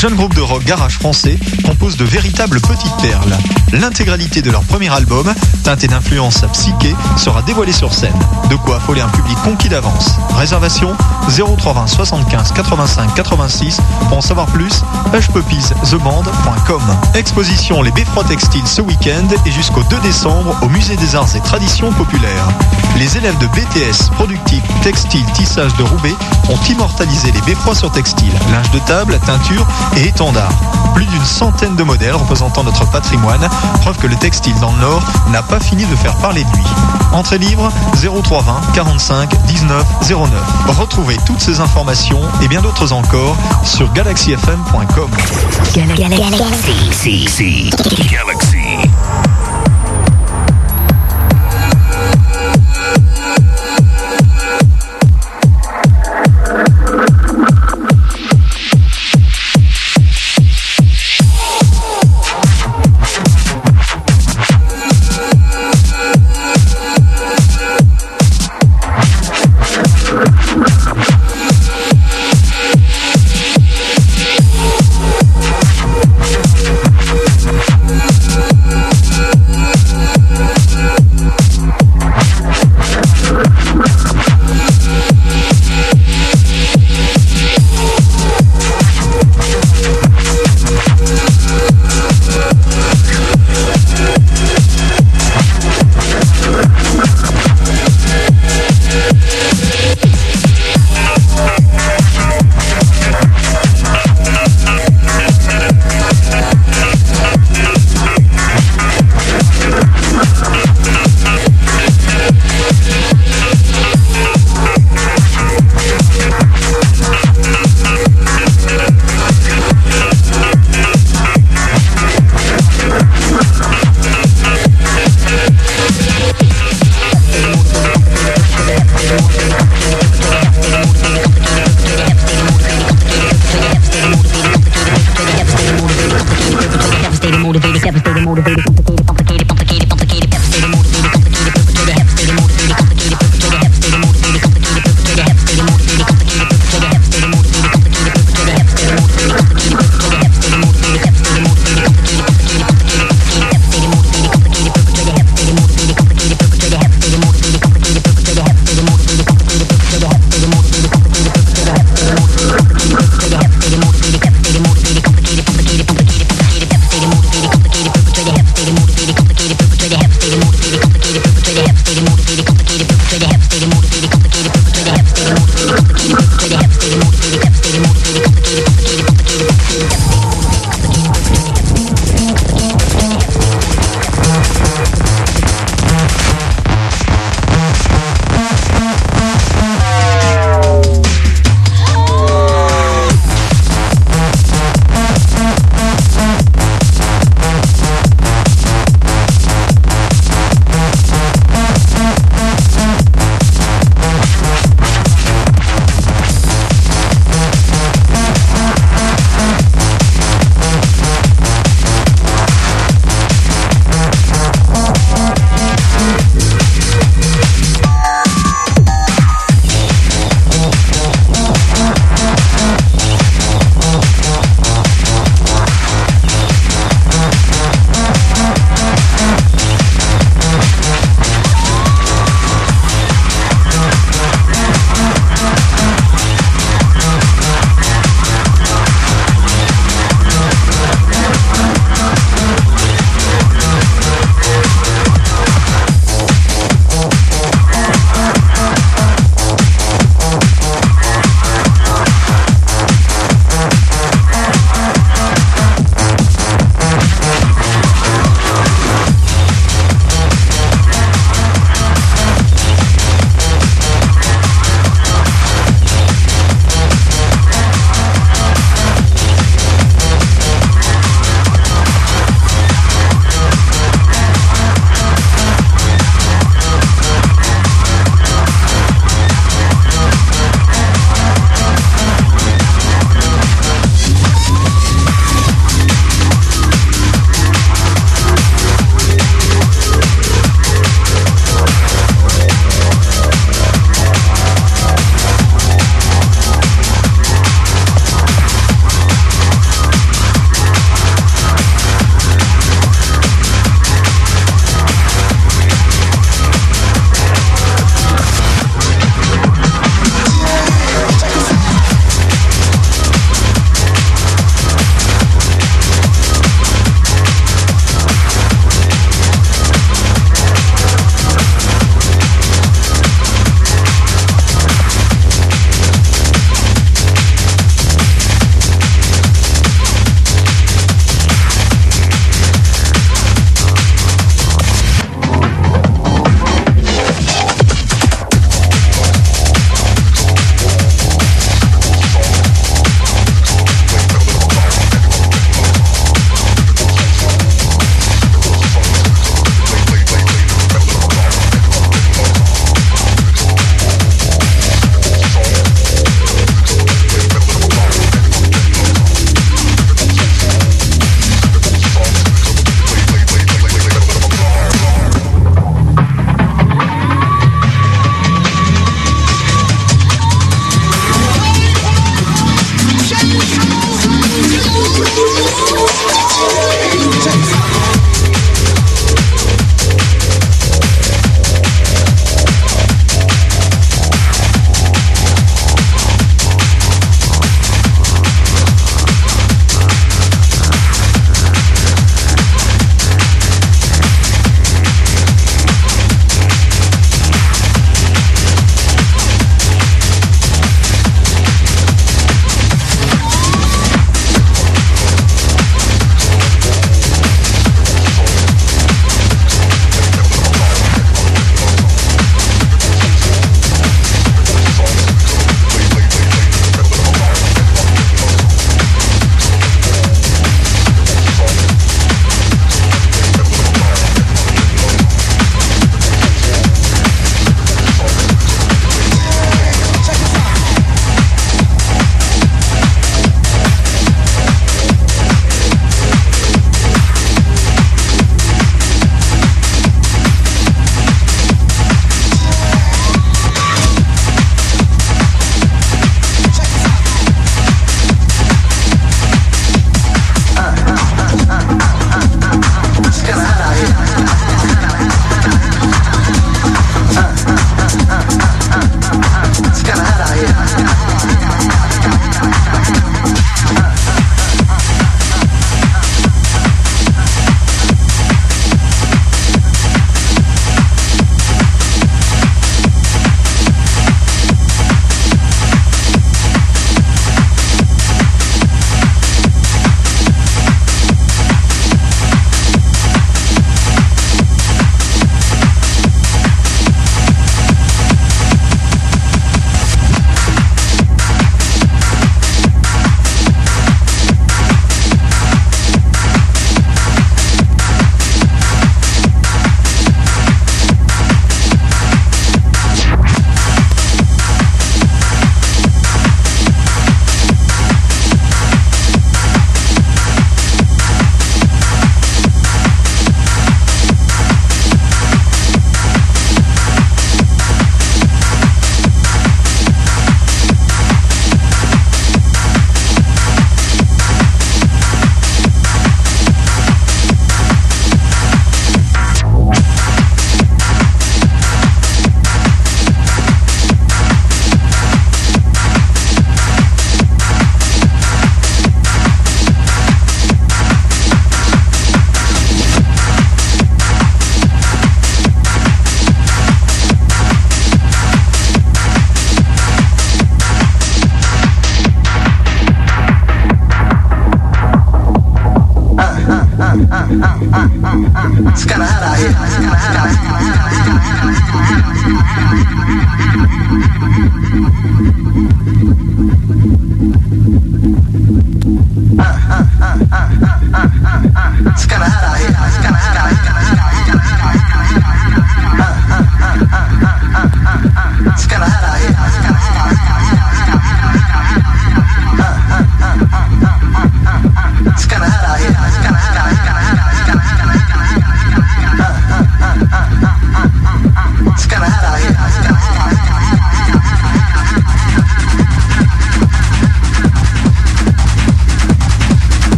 jeune groupe de rock garage français, compose de véritables petites perles. L'intégralité de leur premier album, teinté d'influence psyché, sera dévoilée sur scène. De quoi affoler un public conquis d'avance. Réservation 0320 75 85 86. Pour en savoir plus, hushpuppiestheband.com. Exposition Les Beffrois Textiles ce week-end et jusqu'au 2 décembre au Musée des Arts et Traditions Populaires. Les élèves de BTS Productif Textile Tissage de Roubaix ont immortalisé les beffrois sur textile, linge de table, teinture et étendard. Plus d'une centaine de modèles représentant notre patrimoine, preuve que le textile dans le Nord n'a pas fini de faire parler de lui. Entrée libre 0320 45 19 09. Retrouvez toutes ces informations et bien d'autres encore sur galaxyfm.com. Galaxy. Galaxy.